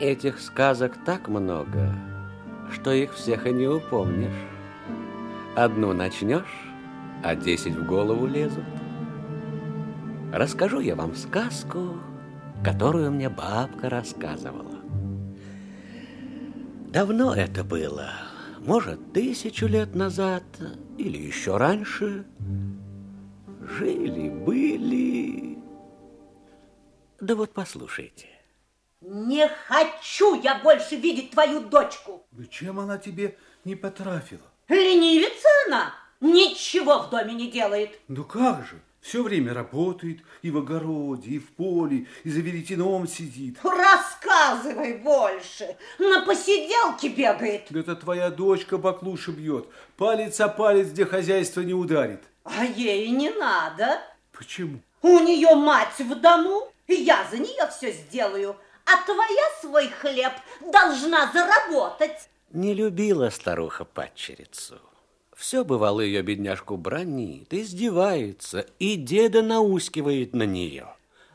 Этих сказок так много, что их всех и не упомнишь. Одну начнешь, а десять в голову лезут. Расскажу я вам сказку, которую мне бабка рассказывала. Давно это было, может, тысячу лет назад или еще раньше. Жили-были... Да вот послушайте. Не хочу я больше видеть твою дочку. Да чем она тебе не потрафила? Ленивица она, ничего в доме не делает. Ну как же, все время работает и в огороде, и в поле, и за веретеном сидит. Рассказывай больше, на посиделке бегает. Да это твоя дочка баклуши бьет, палец о палец, где хозяйство не ударит. А ей не надо. Почему? У нее мать в дому, и я за нее все сделаю, а твоя свой хлеб должна заработать. Не любила старуха падчерицу. Все бывало ее бедняжку бронит, издевается, и деда наускивает на нее.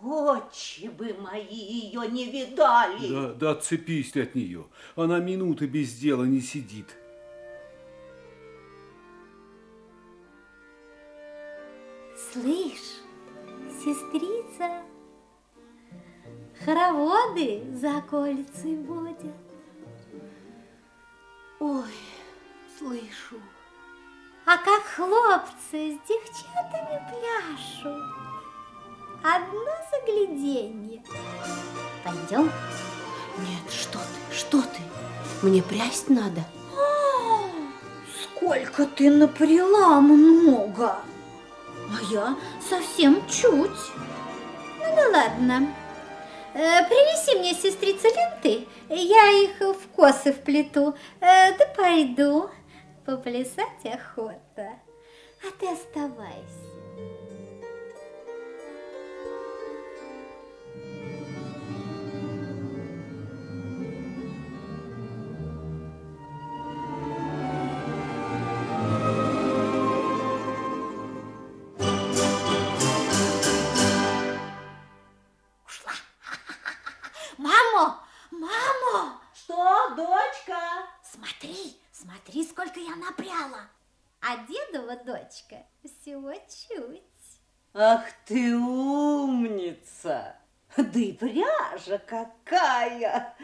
Очи бы мои ее не видали. Да, да отцепись ты от нее. Она минуты без дела не сидит. Слышь, сестрица, хороводы за околицей водят. Ой, слышу. А как хлопцы с девчатами пляшут. Одно загляденье. Пойдем? Нет, что ты, что ты? Мне прясть надо. О, сколько ты напряла много. А я совсем чуть. Ну да ладно. Э, принеси мне, сестрица, ленты. Я их в косы вплету. Э, да пойду. Поплясать охота. А ты оставайся. Всего чуть. Ах ты умница! Да и пряжа какая!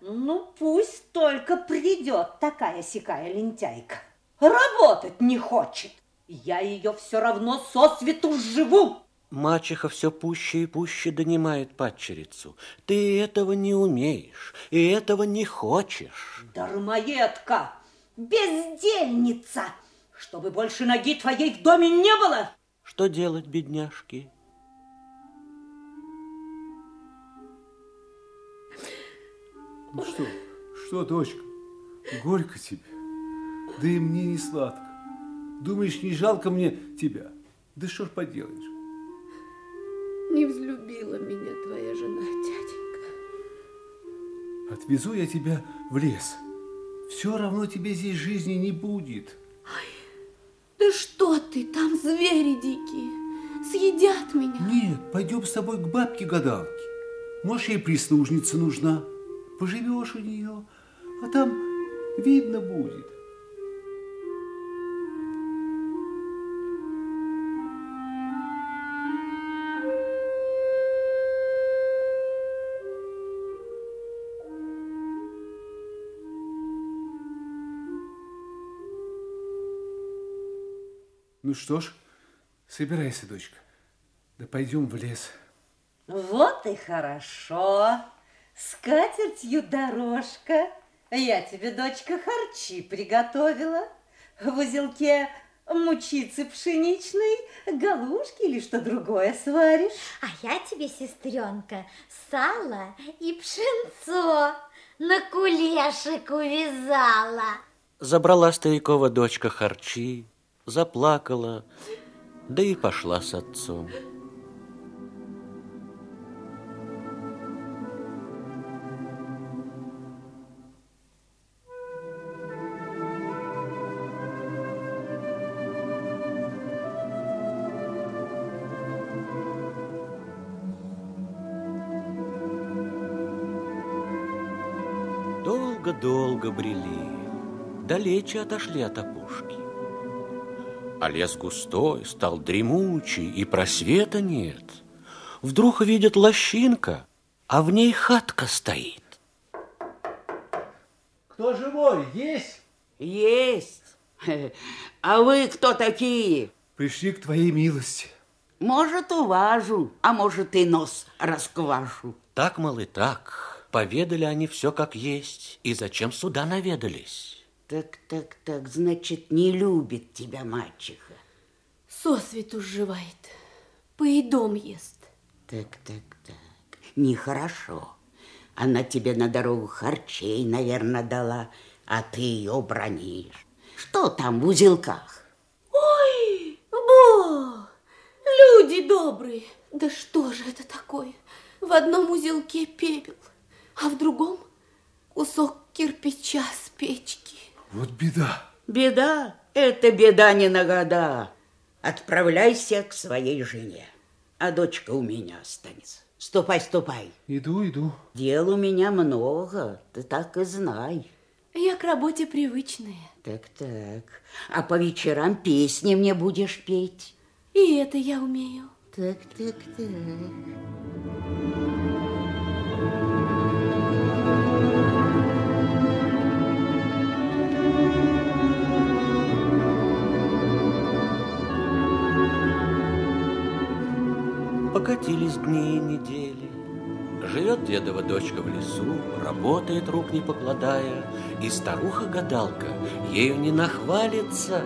Ну, пусть только придет такая-сякая лентяйка. Работать не хочет. Я ее все равно сосвету живу. Мачеха все пуще и пуще донимает падчерицу. Ты этого не умеешь и этого не хочешь. Дармоедка, бездельница, чтобы больше ноги твоей в доме не было. Что делать, бедняжки? Ну что, что, дочка, горько тебе, да и мне не сладко. Думаешь, не жалко мне тебя? Да что ж поделаешь? Не взлюбила меня твоя жена, дяденька. Отвезу я тебя в лес. Все равно тебе здесь жизни не будет. Да что ты, там звери дикие, съедят меня. Нет, пойдем с тобой к бабке-гадалке. Может, ей прислужница нужна. Поживешь у нее, а там видно будет. Ну что ж, собирайся, дочка. Да пойдем в лес. Вот и хорошо. С катертью дорожка. Я тебе, дочка, харчи приготовила. В узелке мучицы пшеничной, галушки или что другое сваришь. А я тебе, сестренка, сало и пшенцо на кулешек увязала. Забрала старикова дочка харчи, заплакала, да и пошла с отцом. Долго-долго брели, далече отошли от опушки. А лес густой, стал дремучий, и просвета нет. Вдруг видит лощинка, а в ней хатка стоит. Кто живой? Есть? Есть. А вы кто такие? Пришли к твоей милости. Может, уважу, а может, и нос расквашу. Так, мол, и так. Поведали они все как есть, и зачем сюда наведались. Так, так, так, значит, не любит тебя мачеха. Сосвету сживает, поедом ест. Так, так, так, нехорошо. Она тебе на дорогу харчей, наверное, дала, а ты ее бронишь. Что там в узелках? Ой, Бо, люди добрые, да что же это такое? В одном узелке пепел, а в другом кусок кирпича с печки. Вот беда. Беда? Это беда не на года. Отправляйся к своей жене, а дочка у меня останется. Ступай, ступай. Иду, иду. Дел у меня много, ты так и знай. Я к работе привычная, Так, так. А по вечерам песни мне будешь петь. и это я умею. Так, Покатились дни и недели. Живет дедова дочка в лесу, работает рук не покладая, и старуха-гадалка ею не нахвалится.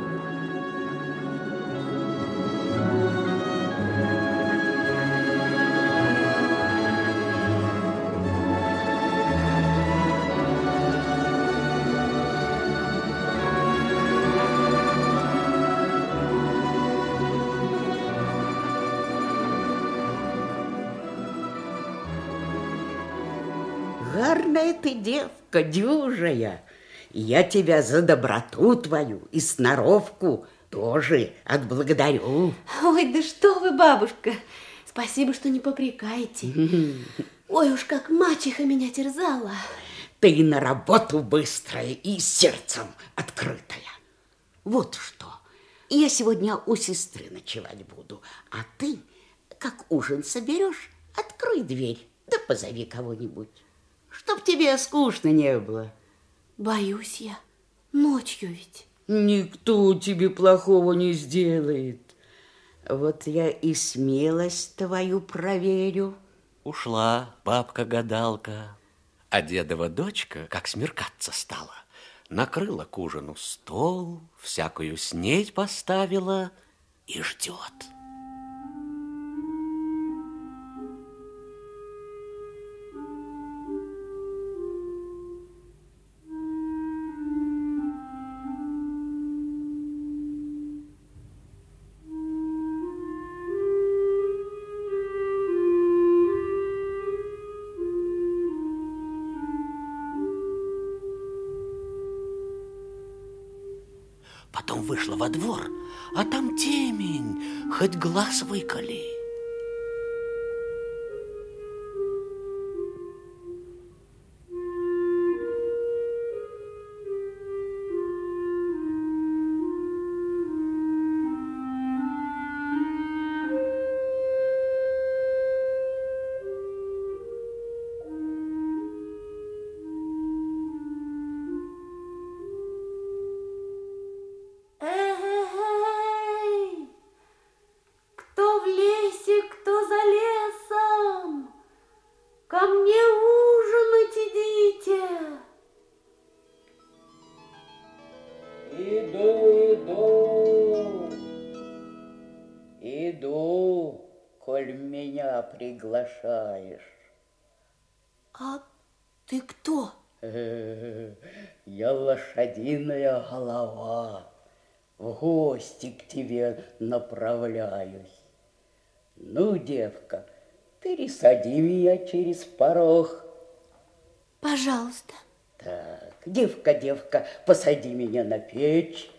Гарная ты девка, дюжая. Я тебя за доброту твою и сноровку тоже отблагодарю. Ой, да что вы, бабушка, спасибо, что не попрекаете. Ой, уж как мачеха меня терзала. Ты и на работу быстрая и сердцем открытая. Вот что. Я сегодня у сестры ночевать буду, а ты, как ужин соберешь, открой дверь, да позови кого-нибудь, чтоб тебе скучно не было. Боюсь я, ночью ведь. Никто тебе плохого не сделает. Вот я и смелость твою проверю. Ушла бабка-гадалка, а дедова дочка, как смеркаться стала, накрыла к ужину стол, всякую снедь поставила и ждет. Вышла во двор, а там темень, хоть глаз выколи. Приглашаешь. А ты кто? Я лошадиная голова, в гости к тебе направляюсь. Ну, девка, пересади меня через порог. Пожалуйста. Так, девка, девка, посади меня на печь.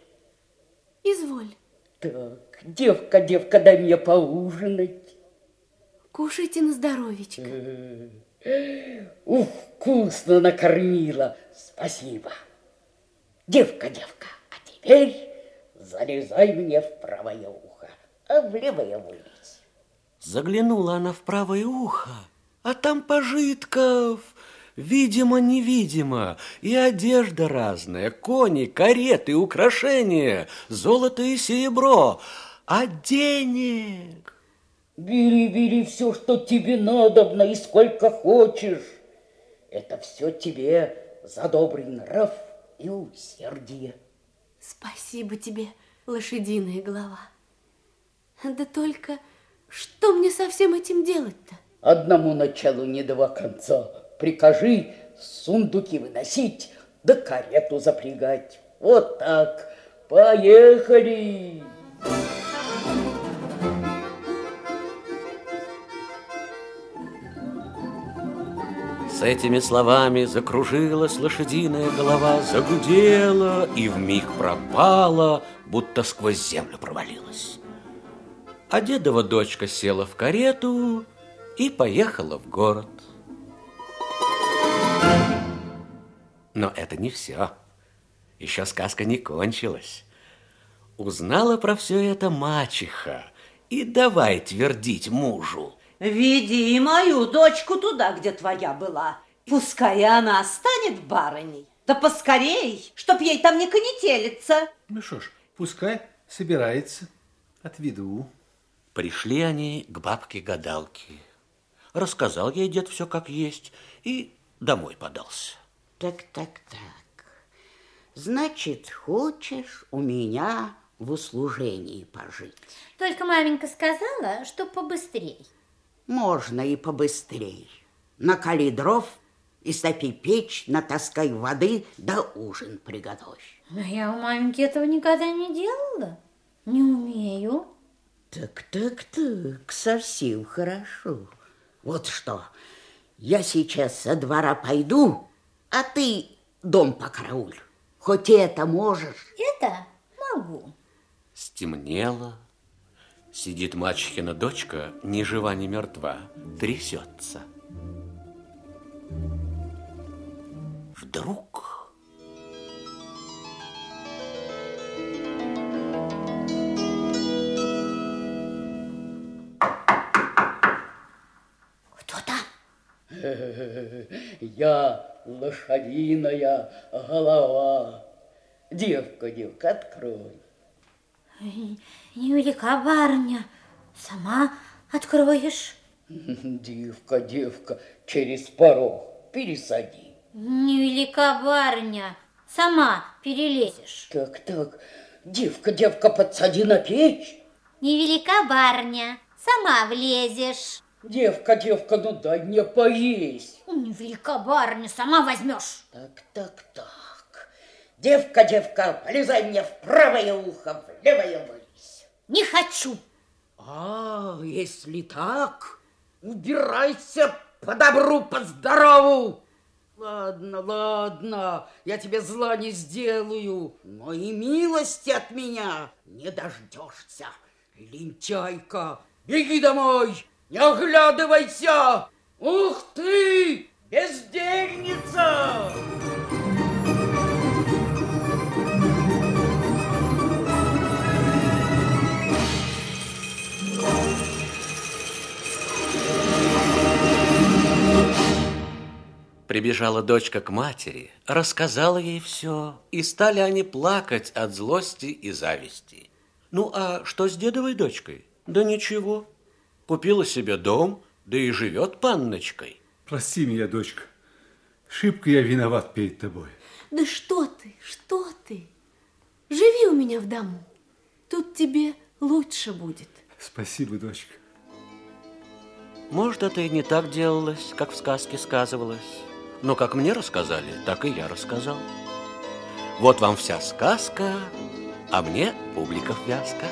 Изволь, Так, девка, девка, дай мне поужинать. Кушайте на здоровечко. Ух, вкусно накормила. Спасибо. Девка, девка, а теперь залезай мне в правое ухо, а в левое вылезь. Заглянула она в правое ухо, а там пожитков, видимо-невидимо, и одежда разная, кони, кареты, украшения, золото и серебро, а денег... Бери, бери все, что тебе надобно и сколько хочешь. Это все тебе за добрый нрав и усердие. Спасибо тебе, лошадиная голова. Да только что мне со всем этим делать-то? Одному началу не два конца. Прикажи сундуки выносить, да карету запрягать. Вот так. Поехали! С этими словами закружилась лошадиная голова, загудела и вмиг пропала, будто сквозь землю провалилась. А дедова дочка села в карету и поехала в город. Но это не все. Еще сказка не кончилась. Узнала про все это мачеха и давай твердить мужу. Веди мою дочку туда, где твоя была. Пускай она станет барыней. Да поскорей, чтоб ей там не конетелиться. Ну что ж, пускай собирается. Отведу. Пришли они к бабке-гадалке. Рассказал ей дед все как есть и домой подался. Так, так, так. Значит, хочешь у меня в услужении пожить? Только маменька сказала, что побыстрей. Можно и побыстрей. Накали дров, истопи печь, натаскай воды, да ужин приготовь. Но я у маменьки этого никогда не делала. Не умею. Так, так, так, совсем хорошо. Вот что, я сейчас со двора пойду, а ты дом покарауль. Хоть это можешь. Это могу. Стемнело. Сидит мачехина дочка, ни жива, ни мертва, трясется. Вдруг Кто там? Я лошадиная голова. Девка, девка, открой. Невелика барыня. Сама откроешь? Девка, девка, через порог пересади. Невелика барыня. Сама перелезешь. Так, так, девка, девка, подсади на печь. Невелика барыня. Сама влезешь. Девка, девка, ну дай мне поесть. Невелика барыня. Сама возьмешь. Так, так, так. Девка, девка, полезай мне в правое ухо, в левое вылезь. Не хочу. А, если так, убирайся по добру, по здорову. Ладно, ладно, я тебе зла не сделаю, но и милости от меня не дождешься. Лентяйка, беги домой, не оглядывайся. Прибежала дочка к матери, рассказала ей все, и стали они плакать от злости и зависти. Ну, а что с дедовой дочкой? Да ничего. Купила себе дом, да и живет панночкой. Прости меня, дочка. Шибко я виноват перед тобой. Да что ты, что ты? Живи у меня в дому. Тут тебе лучше будет. Спасибо, дочка. Может, это и не так делалось, как в сказке сказывалось. Но как мне рассказали, так и я рассказал. Вот вам вся сказка, а мне публика вязка.